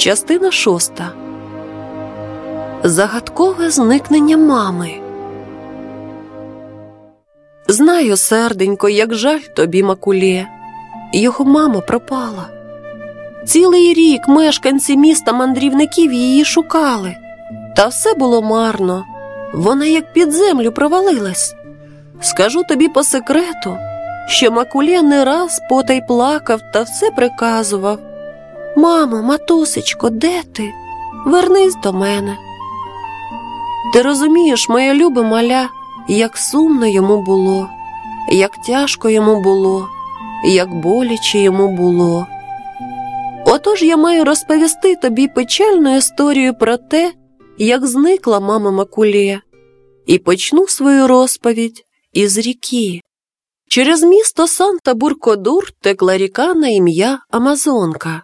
Частина шоста. Загадкове зникнення мами. Знаю, серденько, як жаль тобі, Макулє. Його мама пропала. Цілий рік мешканці міста мандрівників її шукали. Та все було марно. Вона як під землю провалилась. Скажу тобі по секрету, що Макулє не раз потай плакав та все приказував. Мамо, матусечко, де ти? Вернись до мене. Ти розумієш, моя любе маля, як сумно йому було, як тяжко йому було, як боляче йому було. Отож я маю розповісти тобі печальну історію про те, як зникла мама Макулє, і почну свою розповідь із ріки. Через місто Санта Буркодур текла ріка на ім'я Амазонка.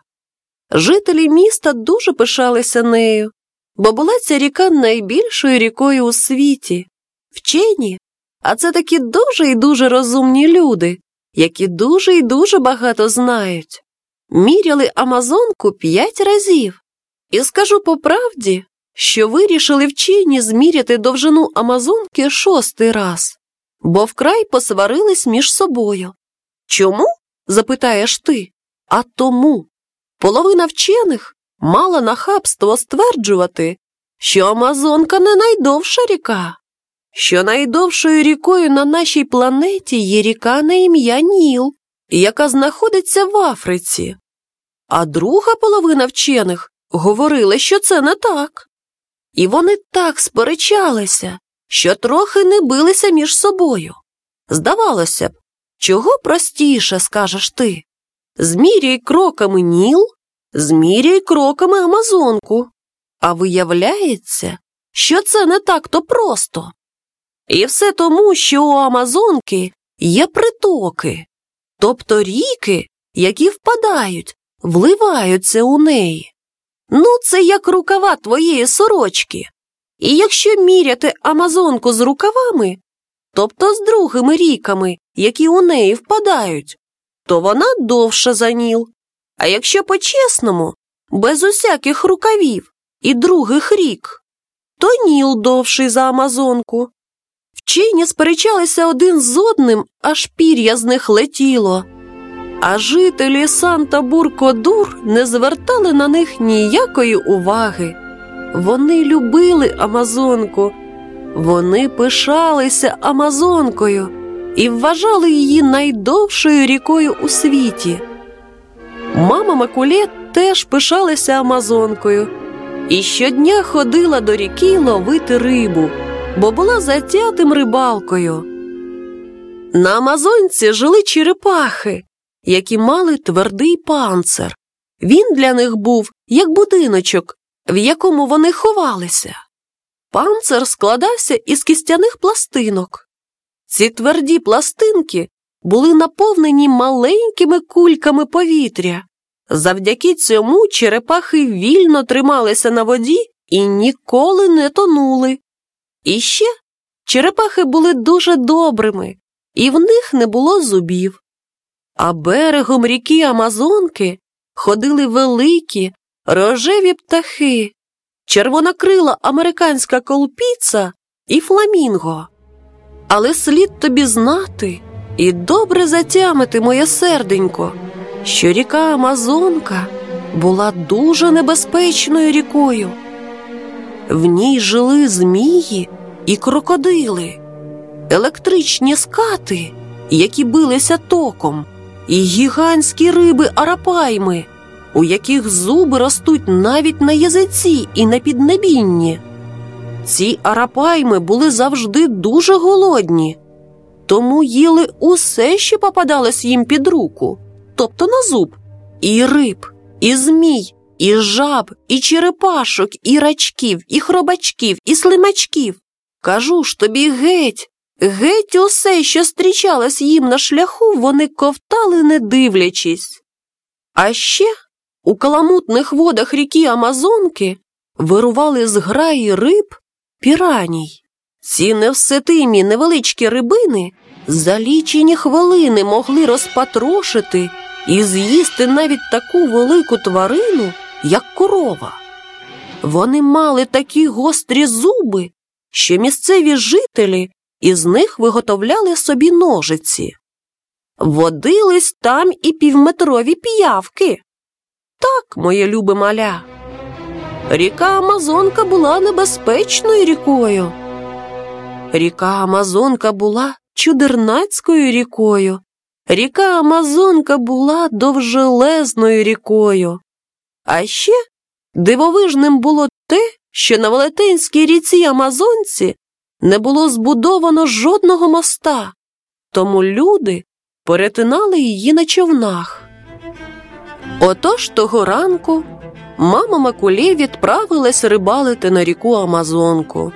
Жителі міста дуже пишалися нею, бо була ця ріка найбільшою рікою у світі. Вчені, а це такі дуже і дуже розумні люди, які дуже і дуже багато знають. Міряли Амазонку п'ять разів. І скажу по правді, що вирішили вчені зміряти довжину Амазонки шостий раз, бо вкрай посварились між собою. Чому? запитаєш ти, а тому. Половина вчених мала нахабство стверджувати, що Амазонка не найдовша ріка, що найдовшою рікою на нашій планеті є ріка на ім'я Ніл, яка знаходиться в Африці. А друга половина вчених говорила, що це не так. І вони так сперечалися, що трохи не билися між собою. Здавалося б, чого простіше скажеш ти? Зміряй кроками Ніл, зміряй кроками Амазонку. А виявляється, що це не так то просто. І все тому, що у Амазонки є притоки, тобто ріки, які впадають, вливаються у неї. Ну, це як рукава твоєї сорочки. І якщо міряти Амазонку з рукавами, тобто з другими ріками, які у неї впадають, то вона довша за ніл. А якщо по-чесному, без усяких рукавів і других рік, то ніл довший за Амазонку. Вчені сперечалися один з одним, аж пір'я з них летіло. А жителі Санта Буркодур не звертали на них ніякої уваги. Вони любили Амазонку, вони пишалися Амазонкою і вважали її найдовшою рікою у світі. Мама Макулє теж пишалася Амазонкою і щодня ходила до ріки ловити рибу, бо була затятим рибалкою. На Амазонці жили черепахи, які мали твердий панцир. Він для них був як будиночок, в якому вони ховалися. Панцир складався із кістяних пластинок. Ці тверді пластинки були наповнені маленькими кульками повітря. Завдяки цьому черепахи вільно трималися на воді і ніколи не тонули. І ще черепахи були дуже добрими, і в них не було зубів. А берегом ріки Амазонки ходили великі рожеві птахи, червонокрила американська колпіца і фламінго. Але слід тобі знати і добре затямити моє серденько, що ріка Амазонка була дуже небезпечною рікою. В ній жили змії і крокодили, електричні скати, які билися током, і гігантські риби арапайми, у яких зуби ростуть навіть на язиці і на піднебінні. Ці арапайми були завжди дуже голодні, тому їли усе, що попадалось їм під руку, тобто на зуб, і риб, і змій, і жаб, і черепашок, і рачків, і хробачків, і слимачків. Кажу ж тобі геть, геть усе, що зустрічалось їм на шляху, вони ковтали, не дивлячись. А ще у каламутних водах ріки Амазонки вирували зграї риб піраній. Ці невситимі невеличкі рибини за лічені хвилини могли розпатрошити і з'їсти навіть таку велику тварину, як корова. Вони мали такі гострі зуби, що місцеві жителі із них виготовляли собі ножиці. Водились там і півметрові піявки. Так, моє любе маля. Ріка Амазонка була небезпечною рікою. Ріка Амазонка була чудернацькою рікою. Ріка Амазонка була довжелезною рікою. А ще дивовижним було те, що на велетенській ріці Амазонці не було збудовано жодного моста, тому люди перетинали її на човнах. Отож того ранку мама Макулі відправилась рибалити на ріку Амазонку.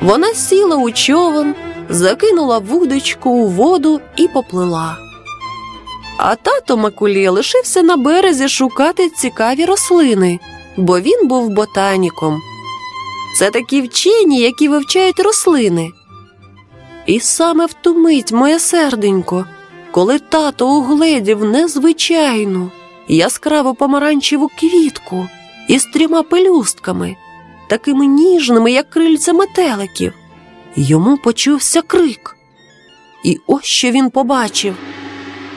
Вона сіла у човен, закинула вудочку у воду і поплила. А тато Макулі лишився на березі шукати цікаві рослини, бо він був ботаніком. Це такі вчені, які вивчають рослини. І саме в ту мить, моє серденько, коли тато угледів незвичайну, яскраво помаранчеву квітку із трьома пелюстками, такими ніжними, як крильця метеликів, йому почувся крик. І ось що він побачив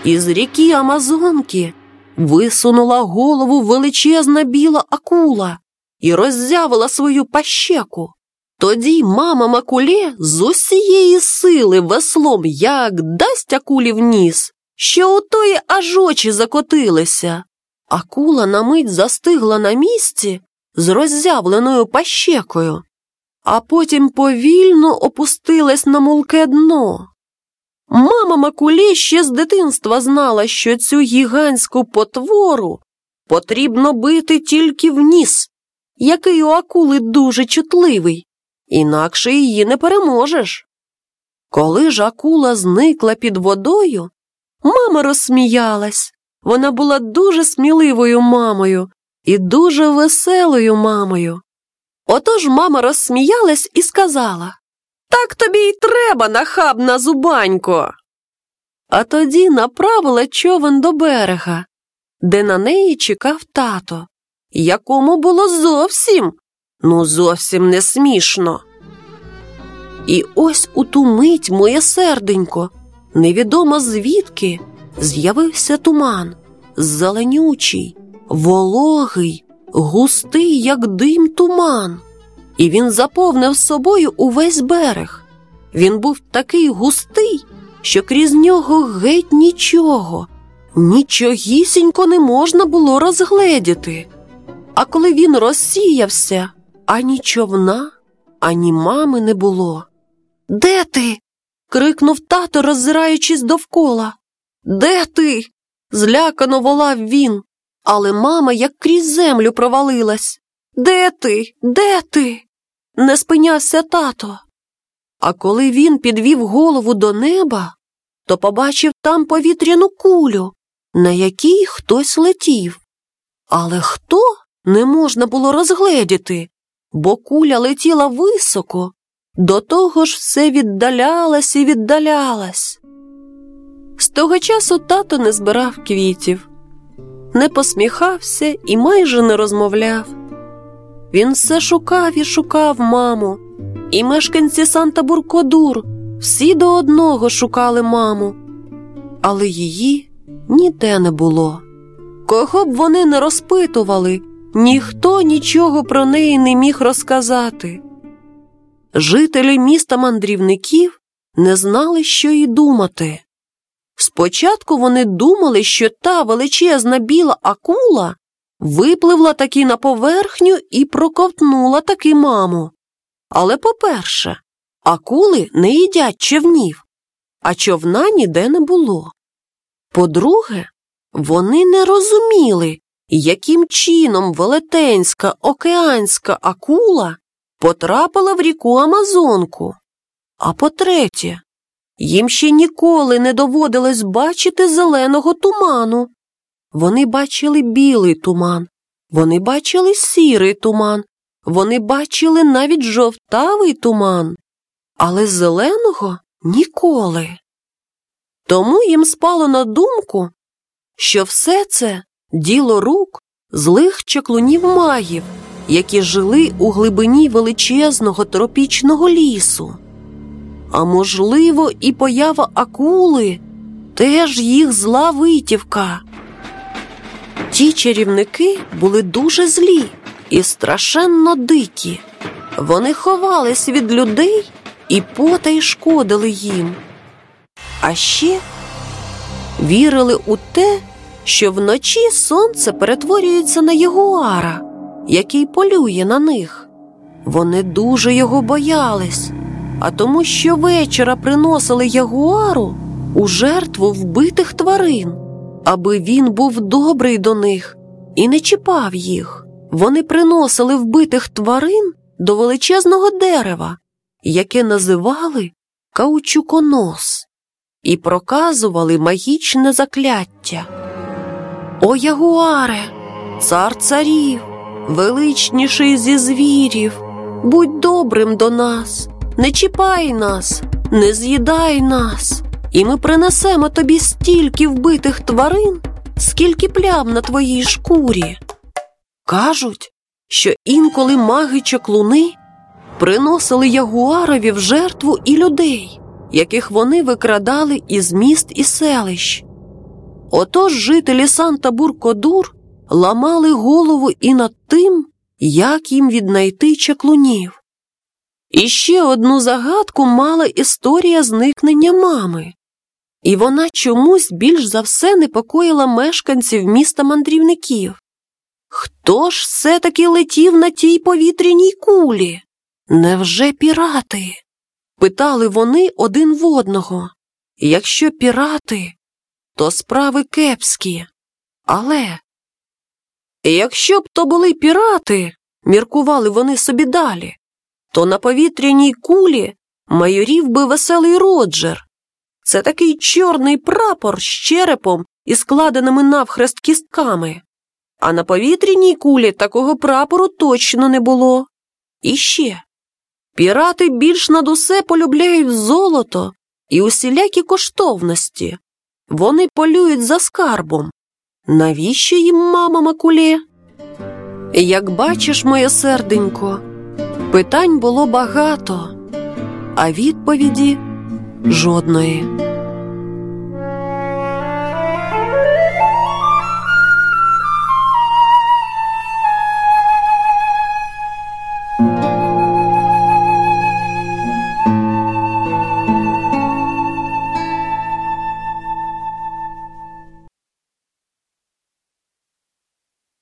із ріки Амазонки висунула голову величезна біла акула і роззявила свою пащеку. Тоді мама Макуле з усієї сили веслом як дасть акулі в ніс, що у тої аж очі закотилися. Акула на мить застигла на місці з роззявленою пащекою, а потім повільно опустилась на мулке дно. Мама Макулі ще з дитинства знала, що цю гігантську потвору потрібно бити тільки в ніс, який у акули дуже чутливий, інакше її не переможеш. Коли ж акула зникла під водою, мама розсміялась. Вона була дуже сміливою мамою і дуже веселою мамою. Отож мама розсміялась і сказала Так тобі й треба, нахабна зубанько. А тоді направила човен до берега, де на неї чекав тато, якому було зовсім, ну зовсім не смішно. І ось у ту мить, моє серденько, невідомо звідки з'явився туман, зеленючий, вологий, густий, як дим туман, і він заповнив собою увесь берег. Він був такий густий, що крізь нього геть нічого, нічогісінько не можна було розгледіти. А коли він розсіявся, ані човна, ані мами не було. Де ти? Крикнув тато, роззираючись довкола. Де ти? злякано волав він, але мама як крізь землю провалилась. Де ти? Де ти? не спинявся тато. А коли він підвів голову до неба, то побачив там повітряну кулю, на якій хтось летів. Але хто не можна було розгледіти, бо куля летіла високо, до того ж все віддалялась і віддалялась. З того часу тато не збирав квітів, не посміхався і майже не розмовляв. Він все шукав і шукав маму, і мешканці Санта Буркодур всі до одного шукали маму, але її ніде не було. Кого б вони не розпитували, ніхто нічого про неї не міг розказати. Жителі міста мандрівників не знали, що й думати. Спочатку вони думали, що та величезна біла акула випливла таки на поверхню і проковтнула таки маму. Але, по-перше, акули не їдять човнів, а човна ніде не було. По-друге, вони не розуміли, яким чином велетенська океанська акула потрапила в ріку Амазонку. А по-третє, їм ще ніколи не доводилось бачити зеленого туману. Вони бачили білий туман, вони бачили сірий туман, вони бачили навіть жовтавий туман, але зеленого ніколи. Тому їм спало на думку, що все це діло рук злих чаклунів магів, які жили у глибині величезного тропічного лісу. А можливо, і поява акули теж їх зла витівка. Ті чарівники були дуже злі і страшенно дикі. Вони ховались від людей і потай шкодили їм. А ще вірили у те, що вночі сонце перетворюється на ягуара, який полює на них. Вони дуже його боялись, а тому щовечора приносили ягуару у жертву вбитих тварин, аби він був добрий до них і не чіпав їх. Вони приносили вбитих тварин до величезного дерева, яке називали каучуконос, і проказували магічне закляття. О ягуаре, цар царів, величніший зі звірів, будь добрим до нас, не чіпай нас, не з'їдай нас, і ми принесемо тобі стільки вбитих тварин, скільки плям на твоїй шкурі. Кажуть, що інколи маги чаклуни приносили ягуарові в жертву і людей, яких вони викрадали із міст і селищ. Отож жителі Санта Буркодур ламали голову і над тим, як їм віднайти чаклунів. І ще одну загадку мала історія зникнення мами, і вона чомусь більш за все непокоїла мешканців міста мандрівників. Хто ж все таки летів на тій повітряній кулі? Невже пірати? Питали вони один в одного. Якщо пірати, то справи кепські. Але якщо б то були пірати, міркували вони собі далі, то на повітряній кулі майорів би веселий Роджер. Це такий чорний прапор з черепом і складеними навхрест кістками. А на повітряній кулі такого прапору точно не було. І ще пірати більш над усе полюбляють золото і усілякі коштовності. Вони полюють за скарбом. Навіщо їм мама Макулє? Як бачиш, моє серденько, питань було багато, а відповіді жодної.